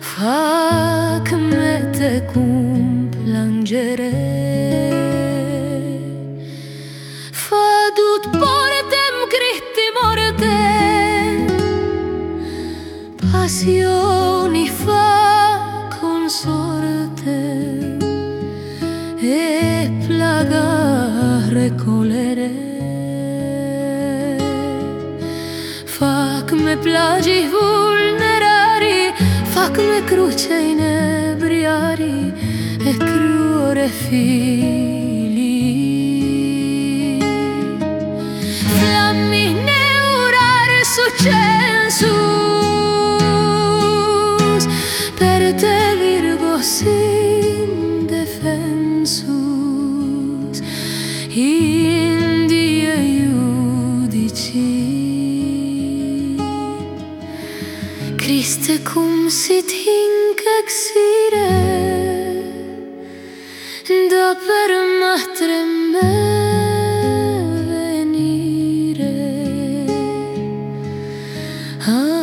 Fac mete cu cum plângere. Fă dut portem critti morte Pasioni fa consorte Fac-me plajii vulnerarii Fac-me crucei nebriarii E cruore filii Flammine urare succede. Christe cum sit hinc exire Da per matre me venire ah.